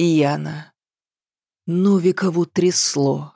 Яна. Новикову трясло.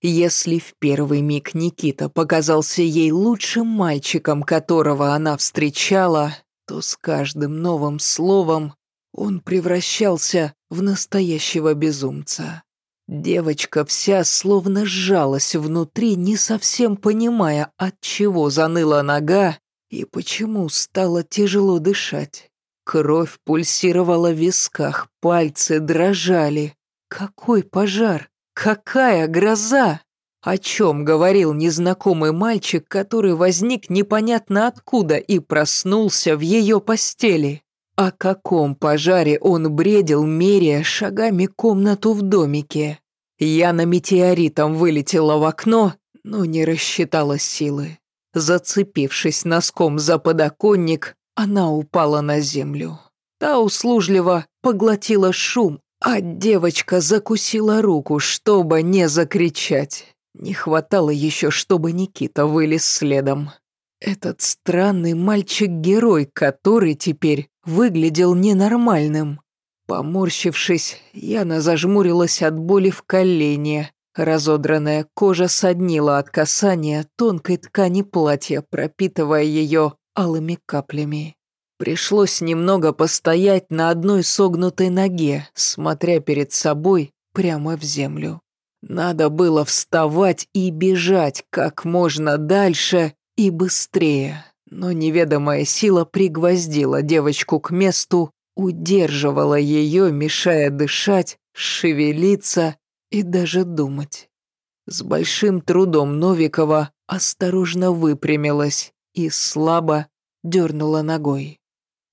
Если в первый миг Никита показался ей лучшим мальчиком, которого она встречала, то с каждым новым словом он превращался в настоящего безумца. Девочка вся словно сжалась внутри, не совсем понимая, от чего заныла нога и почему стало тяжело дышать. Кровь пульсировала в висках, пальцы дрожали. Какой пожар! Какая гроза! О чем говорил незнакомый мальчик, который возник непонятно откуда и проснулся в ее постели? О каком пожаре он бредил, меряя шагами комнату в домике? Яна метеоритом вылетела в окно, но не рассчитала силы. Зацепившись носком за подоконник, она упала на землю. Та услужливо поглотила шум, а девочка закусила руку, чтобы не закричать. Не хватало еще, чтобы Никита вылез следом. Этот странный мальчик-герой, который теперь выглядел ненормальным. Поморщившись, Яна зажмурилась от боли в колене. Разодранная кожа соднила от касания тонкой ткани платья, пропитывая ее алыми каплями. Пришлось немного постоять на одной согнутой ноге, смотря перед собой прямо в землю. Надо было вставать и бежать как можно дальше и быстрее, но неведомая сила пригвоздила девочку к месту, удерживала ее, мешая дышать, шевелиться и даже думать. С большим трудом Новикова осторожно выпрямилась и слабо дернула ногой.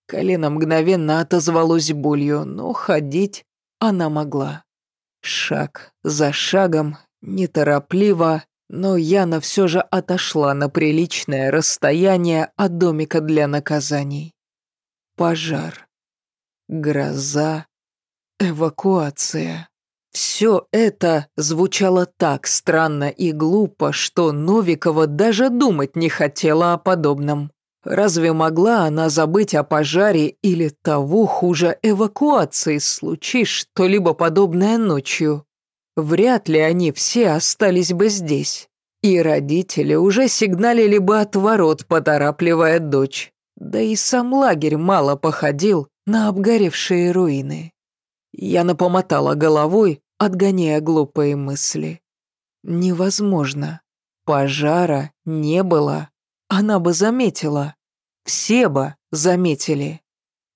Колено мгновенно отозвалось болью, но ходить она могла. Шаг за шагом, неторопливо, но Яна все же отошла на приличное расстояние от домика для наказаний. Пожар. Гроза. Эвакуация. Все это звучало так странно и глупо, что Новикова даже думать не хотела о подобном. Разве могла она забыть о пожаре или того хуже эвакуации, случись что-либо подобное ночью? Вряд ли они все остались бы здесь. И родители уже сигналили бы от ворот, поторапливая дочь. Да и сам лагерь мало походил на обгоревшие руины. Я напомотала головой, отгоняя глупые мысли. Невозможно. Пожара не было она бы заметила. Все бы заметили.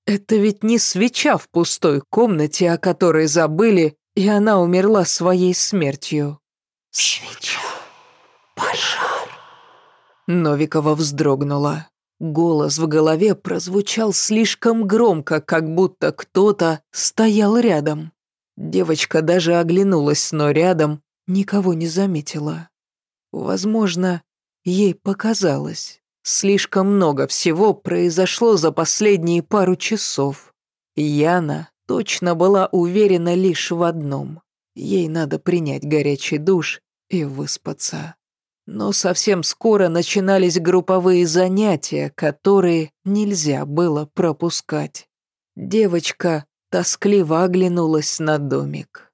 Это ведь не свеча в пустой комнате, о которой забыли, и она умерла своей смертью. Свеча. Пожар. Новикова вздрогнула. Голос в голове прозвучал слишком громко, как будто кто-то стоял рядом. Девочка даже оглянулась, но рядом никого не заметила. Возможно, Ей показалось. Слишком много всего произошло за последние пару часов. Яна точно была уверена лишь в одном. Ей надо принять горячий душ и выспаться. Но совсем скоро начинались групповые занятия, которые нельзя было пропускать. Девочка тоскливо оглянулась на домик.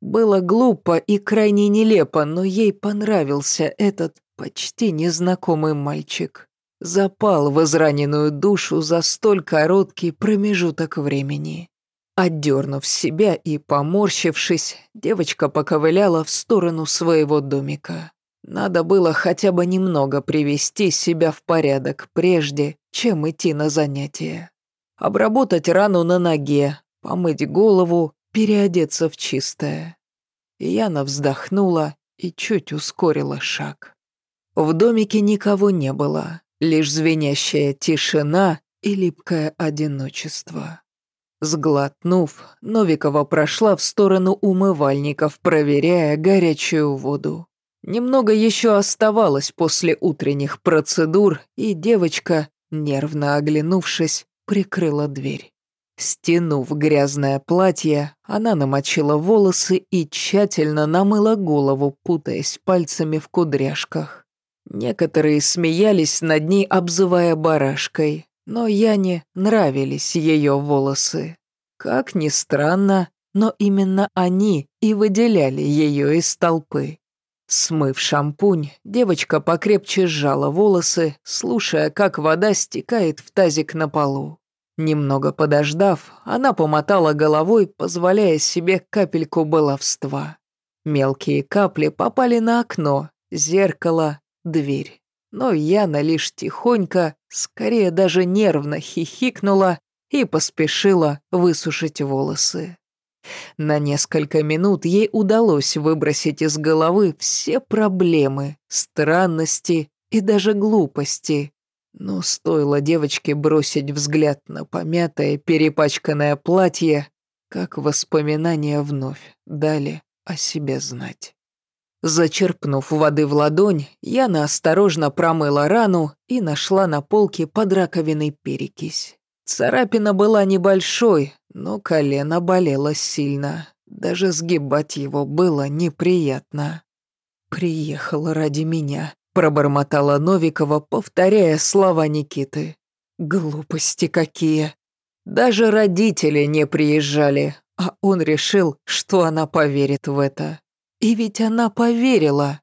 Было глупо и крайне нелепо, но ей понравился этот Почти незнакомый мальчик запал в израненную душу за столь короткий промежуток времени. Отдернув себя и поморщившись, девочка поковыляла в сторону своего домика. Надо было хотя бы немного привести себя в порядок, прежде чем идти на занятия. Обработать рану на ноге, помыть голову, переодеться в чистое. Яна вздохнула и чуть ускорила шаг. В домике никого не было, лишь звенящая тишина и липкое одиночество. Сглотнув, Новикова прошла в сторону умывальников, проверяя горячую воду. Немного еще оставалось после утренних процедур, и девочка, нервно оглянувшись, прикрыла дверь. Стянув грязное платье, она намочила волосы и тщательно намыла голову, путаясь пальцами в кудряшках. Некоторые смеялись над ней, обзывая барашкой, но Яне нравились ее волосы. Как ни странно, но именно они и выделяли ее из толпы. Смыв шампунь, девочка покрепче сжала волосы, слушая, как вода стекает в тазик на полу. Немного подождав, она помотала головой, позволяя себе капельку баловства. Мелкие капли попали на окно, зеркало, дверь. Но Яна лишь тихонько, скорее даже нервно хихикнула и поспешила высушить волосы. На несколько минут ей удалось выбросить из головы все проблемы, странности и даже глупости. Но стоило девочке бросить взгляд на помятое, перепачканное платье, как воспоминания вновь дали о себе знать. Зачерпнув воды в ладонь, Яна осторожно промыла рану и нашла на полке под раковиной перекись. Царапина была небольшой, но колено болело сильно. Даже сгибать его было неприятно. «Приехала ради меня», — пробормотала Новикова, повторяя слова Никиты. «Глупости какие!» Даже родители не приезжали, а он решил, что она поверит в это. И ведь она поверила.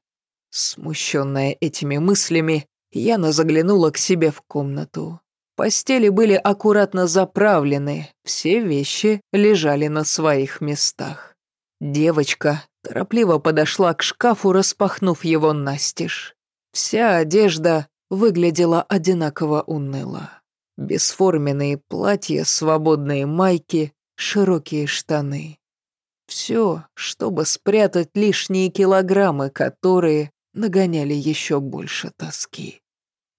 Смущенная этими мыслями, Яна заглянула к себе в комнату. Постели были аккуратно заправлены, все вещи лежали на своих местах. Девочка торопливо подошла к шкафу, распахнув его настежь. Вся одежда выглядела одинаково уныло. Бесформенные платья, свободные майки, широкие штаны. Все, чтобы спрятать лишние килограммы, которые нагоняли еще больше тоски.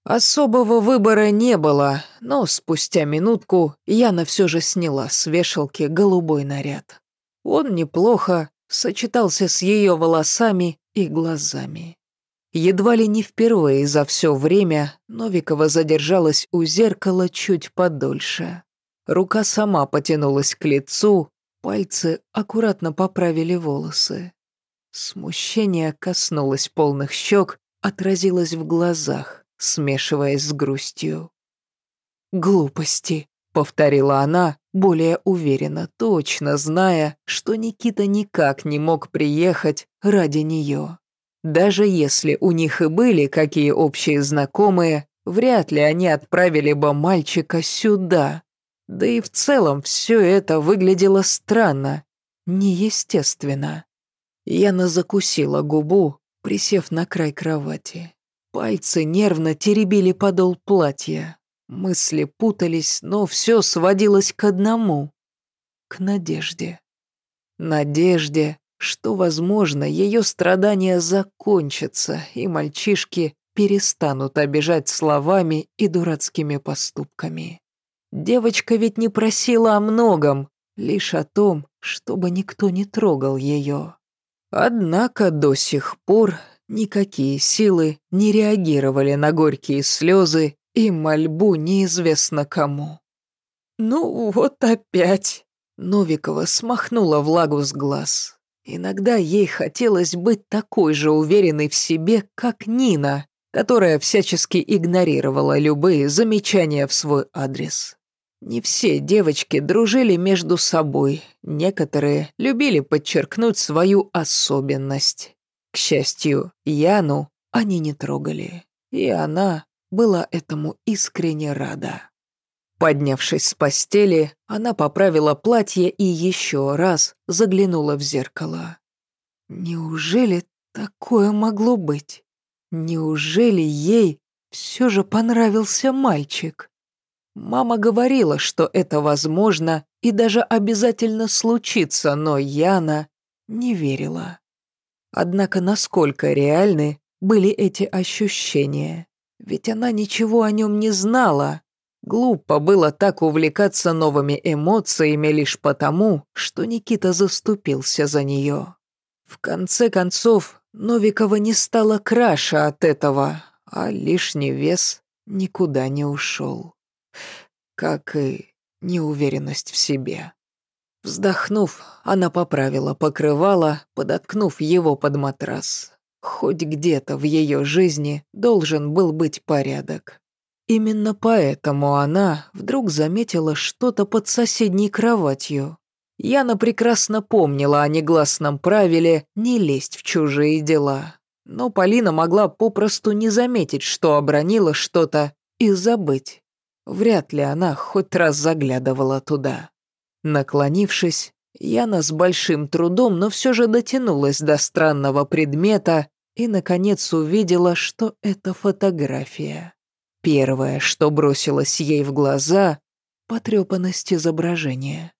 Особого выбора не было, но спустя минутку Яна все же сняла с вешалки голубой наряд. Он неплохо сочетался с ее волосами и глазами. Едва ли не впервые за все время Новикова задержалась у зеркала чуть подольше. Рука сама потянулась к лицу, пальцы аккуратно поправили волосы. Смущение коснулось полных щек, отразилось в глазах смешиваясь с грустью. «Глупости», — повторила она, более уверенно, точно зная, что Никита никак не мог приехать ради нее. Даже если у них и были какие общие знакомые, вряд ли они отправили бы мальчика сюда. Да и в целом все это выглядело странно, неестественно. Яна закусила губу, присев на край кровати. Пальцы нервно теребили подол платья. Мысли путались, но все сводилось к одному — к надежде. Надежде, что, возможно, ее страдания закончатся, и мальчишки перестанут обижать словами и дурацкими поступками. Девочка ведь не просила о многом, лишь о том, чтобы никто не трогал ее. Однако до сих пор Никакие силы не реагировали на горькие слезы и мольбу неизвестно кому. «Ну вот опять!» Новикова смахнула влагу с глаз. Иногда ей хотелось быть такой же уверенной в себе, как Нина, которая всячески игнорировала любые замечания в свой адрес. Не все девочки дружили между собой, некоторые любили подчеркнуть свою особенность. К счастью, Яну они не трогали, и она была этому искренне рада. Поднявшись с постели, она поправила платье и еще раз заглянула в зеркало. Неужели такое могло быть? Неужели ей все же понравился мальчик? Мама говорила, что это возможно и даже обязательно случится, но Яна не верила. Однако насколько реальны были эти ощущения? Ведь она ничего о нем не знала. Глупо было так увлекаться новыми эмоциями лишь потому, что Никита заступился за нее. В конце концов, Новикова не стала краше от этого, а лишний вес никуда не ушел. Как и неуверенность в себе. Вздохнув, она поправила покрывало, подоткнув его под матрас. Хоть где-то в ее жизни должен был быть порядок. Именно поэтому она вдруг заметила что-то под соседней кроватью. Яна прекрасно помнила о негласном правиле не лезть в чужие дела. Но Полина могла попросту не заметить, что обронила что-то, и забыть. Вряд ли она хоть раз заглядывала туда. Наклонившись, Яна с большим трудом, но все же дотянулась до странного предмета и, наконец, увидела, что это фотография. Первое, что бросилось ей в глаза — потрепанность изображения.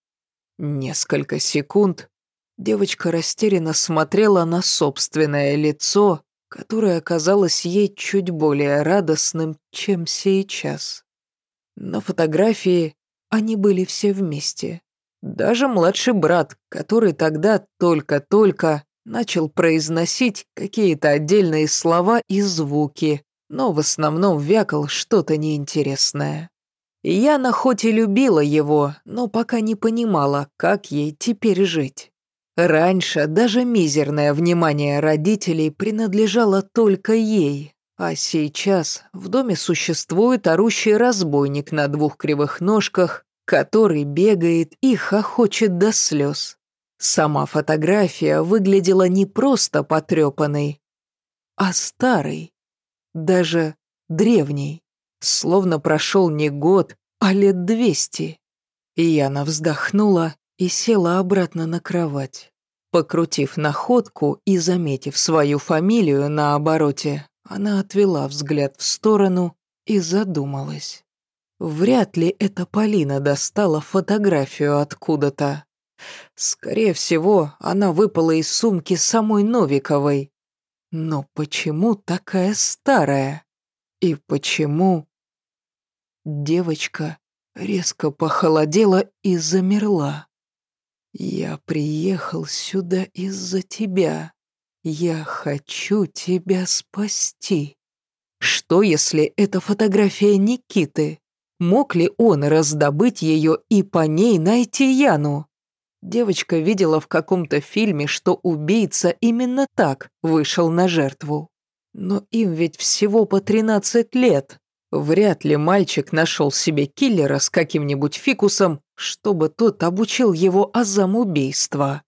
Несколько секунд девочка растерянно смотрела на собственное лицо, которое казалось ей чуть более радостным, чем сейчас. На фотографии они были все вместе. Даже младший брат, который тогда только-только начал произносить какие-то отдельные слова и звуки, но в основном вякал что-то неинтересное. Яна хоть и любила его, но пока не понимала, как ей теперь жить. Раньше даже мизерное внимание родителей принадлежало только ей, а сейчас в доме существует орущий разбойник на двух кривых ножках, который бегает и хохочет до слез. Сама фотография выглядела не просто потрепанной, а старой, даже древней, словно прошел не год, а лет двести. Яна вздохнула и села обратно на кровать. Покрутив находку и заметив свою фамилию на обороте, она отвела взгляд в сторону и задумалась. Вряд ли эта Полина достала фотографию откуда-то. Скорее всего, она выпала из сумки самой Новиковой. Но почему такая старая? И почему... Девочка резко похолодела и замерла. «Я приехал сюда из-за тебя. Я хочу тебя спасти». Что, если это фотография Никиты? Мог ли он раздобыть ее и по ней найти Яну? Девочка видела в каком-то фильме, что убийца именно так вышел на жертву. Но им ведь всего по 13 лет. Вряд ли мальчик нашел себе киллера с каким-нибудь фикусом, чтобы тот обучил его азам убийства.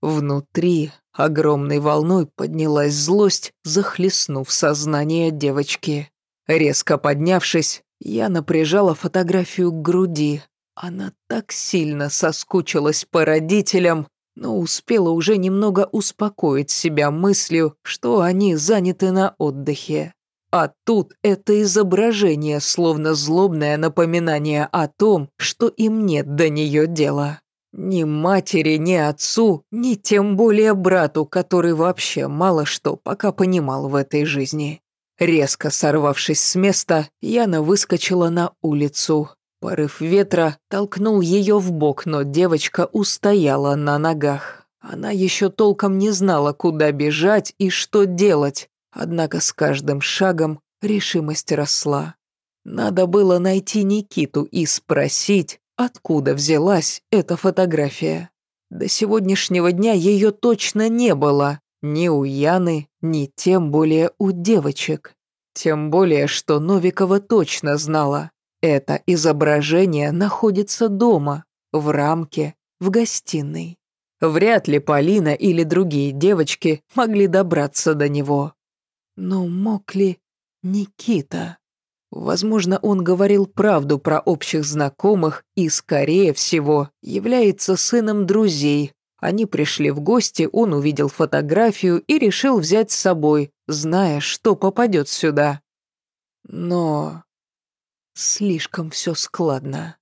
Внутри огромной волной поднялась злость, захлестнув сознание девочки. Резко поднявшись, я напряжала фотографию к груди, она так сильно соскучилась по родителям, но успела уже немного успокоить себя мыслью, что они заняты на отдыхе. А тут это изображение, словно злобное напоминание о том, что им нет до нее дела. Ни матери, ни отцу, ни тем более брату, который вообще мало что пока понимал в этой жизни. Резко сорвавшись с места, Яна выскочила на улицу. Порыв ветра толкнул ее в бок, но девочка устояла на ногах. Она еще толком не знала, куда бежать и что делать, однако с каждым шагом решимость росла. Надо было найти Никиту и спросить, откуда взялась эта фотография. До сегодняшнего дня ее точно не было, ни у Яны, ни тем более у девочек. Тем более, что Новикова точно знала. Это изображение находится дома, в рамке, в гостиной. Вряд ли Полина или другие девочки могли добраться до него. Но мог ли Никита? Возможно, он говорил правду про общих знакомых и, скорее всего, является сыном друзей. Они пришли в гости, он увидел фотографию и решил взять с собой, зная, что попадет сюда. Но Слишком все складно.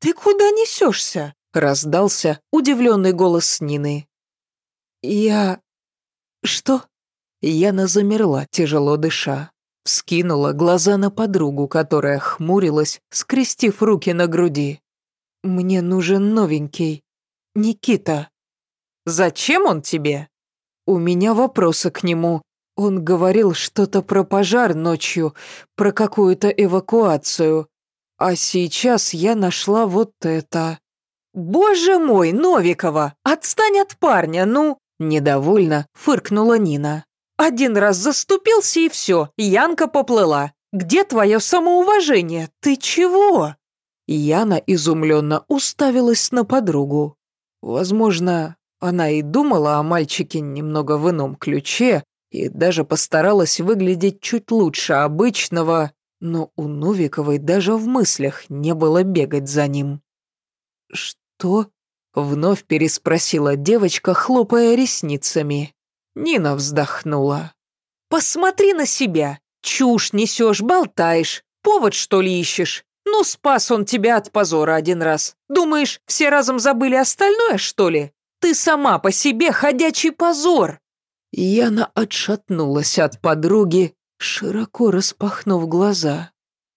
«Ты куда несешься?» — раздался удивленный голос Нины. «Я... что?» Яна замерла, тяжело дыша. Вскинула глаза на подругу, которая хмурилась, скрестив руки на груди. «Мне нужен новенький. Никита». «Зачем он тебе?» «У меня вопросы к нему. Он говорил что-то про пожар ночью, про какую-то эвакуацию. А сейчас я нашла вот это. «Боже мой, Новикова! Отстань от парня, ну!» Недовольно фыркнула Нина. «Один раз заступился и все, Янка поплыла. Где твое самоуважение? Ты чего?» Яна изумленно уставилась на подругу. Возможно, она и думала о мальчике немного в ином ключе и даже постаралась выглядеть чуть лучше обычного, но у Новиковой даже в мыслях не было бегать за ним. «Что?» — вновь переспросила девочка, хлопая ресницами. Нина вздохнула. «Посмотри на себя! Чушь несешь, болтаешь. Повод, что ли, ищешь? Ну, спас он тебя от позора один раз. Думаешь, все разом забыли остальное, что ли? Ты сама по себе ходячий позор!» Яна отшатнулась от подруги, широко распахнув глаза.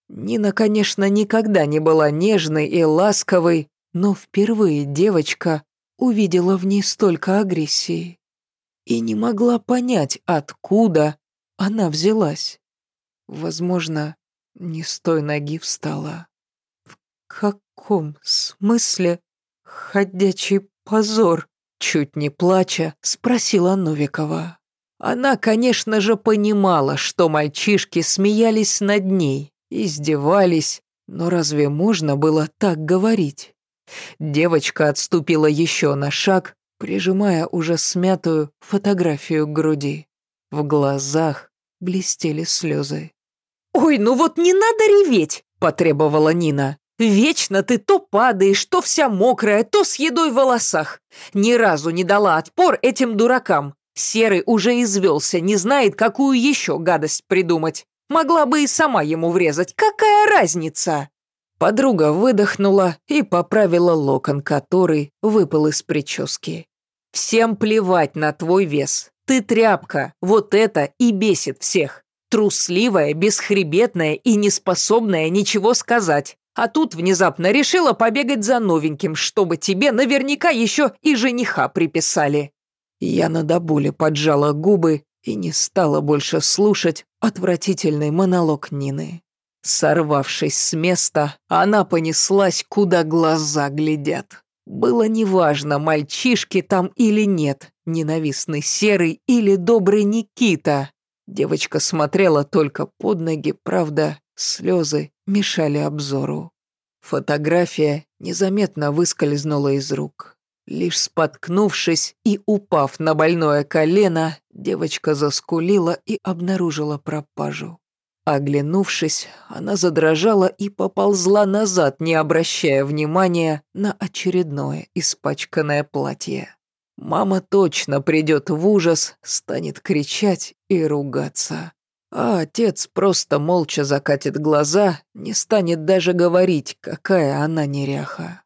Нина, конечно, никогда не была нежной и ласковой, но впервые девочка увидела в ней столько агрессии и не могла понять, откуда она взялась. Возможно, не с той ноги встала. В каком смысле ходячий позор? Чуть не плача, спросила Новикова. Она, конечно же, понимала, что мальчишки смеялись над ней, издевались, но разве можно было так говорить? Девочка отступила еще на шаг, прижимая уже смятую фотографию к груди. В глазах блестели слезы. «Ой, ну вот не надо реветь!» – потребовала Нина. «Вечно ты то падаешь, то вся мокрая, то с едой в волосах. Ни разу не дала отпор этим дуракам. Серый уже извелся, не знает, какую еще гадость придумать. Могла бы и сама ему врезать. Какая разница?» Подруга выдохнула и поправила локон, который выпал из прически. «Всем плевать на твой вес. Ты тряпка. Вот это и бесит всех. Трусливая, бесхребетная и неспособная ничего сказать. А тут внезапно решила побегать за новеньким, чтобы тебе наверняка еще и жениха приписали. Яна до боли поджала губы и не стала больше слушать отвратительный монолог Нины. Сорвавшись с места, она понеслась, куда глаза глядят. Было неважно, мальчишки там или нет, ненавистный Серый или добрый Никита. Девочка смотрела только под ноги, правда, слезы мешали обзору. Фотография незаметно выскользнула из рук. Лишь споткнувшись и упав на больное колено, девочка заскулила и обнаружила пропажу. Оглянувшись, она задрожала и поползла назад, не обращая внимания на очередное испачканное платье. Мама точно придет в ужас, станет кричать и ругаться. А отец просто молча закатит глаза, не станет даже говорить, какая она неряха.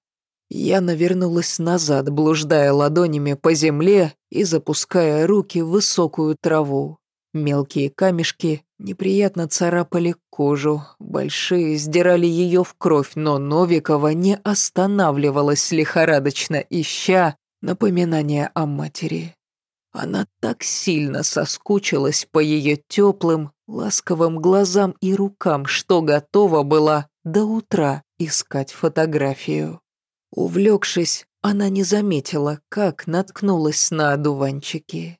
Я навернулась назад, блуждая ладонями по земле и запуская руки в высокую траву. Мелкие камешки неприятно царапали кожу, большие сдирали ее в кровь, но Новикова не останавливалась лихорадочно, ища, напоминание о матери. Она так сильно соскучилась по ее теплым, ласковым глазам и рукам, что готова была до утра искать фотографию. Увлекшись, она не заметила, как наткнулась на одуванчики.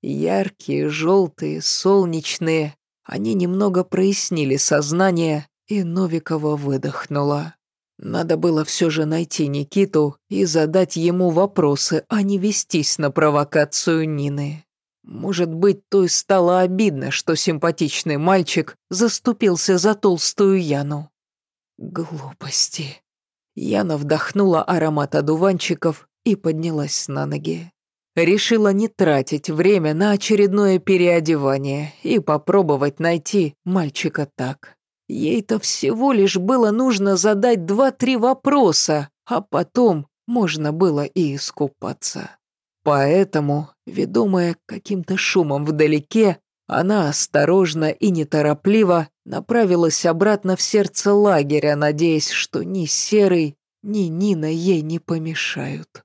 Яркие, желтые, солнечные, они немного прояснили сознание, и Новикова выдохнула. Надо было все же найти Никиту и задать ему вопросы, а не вестись на провокацию Нины. Может быть, той стало обидно, что симпатичный мальчик заступился за толстую Яну. Глупости. Яна вдохнула аромат одуванчиков и поднялась на ноги. Решила не тратить время на очередное переодевание и попробовать найти мальчика так. Ей-то всего лишь было нужно задать два-три вопроса, а потом можно было и искупаться. Поэтому, ведомая каким-то шумом вдалеке, она осторожно и неторопливо направилась обратно в сердце лагеря, надеясь, что ни Серый, ни Нина ей не помешают.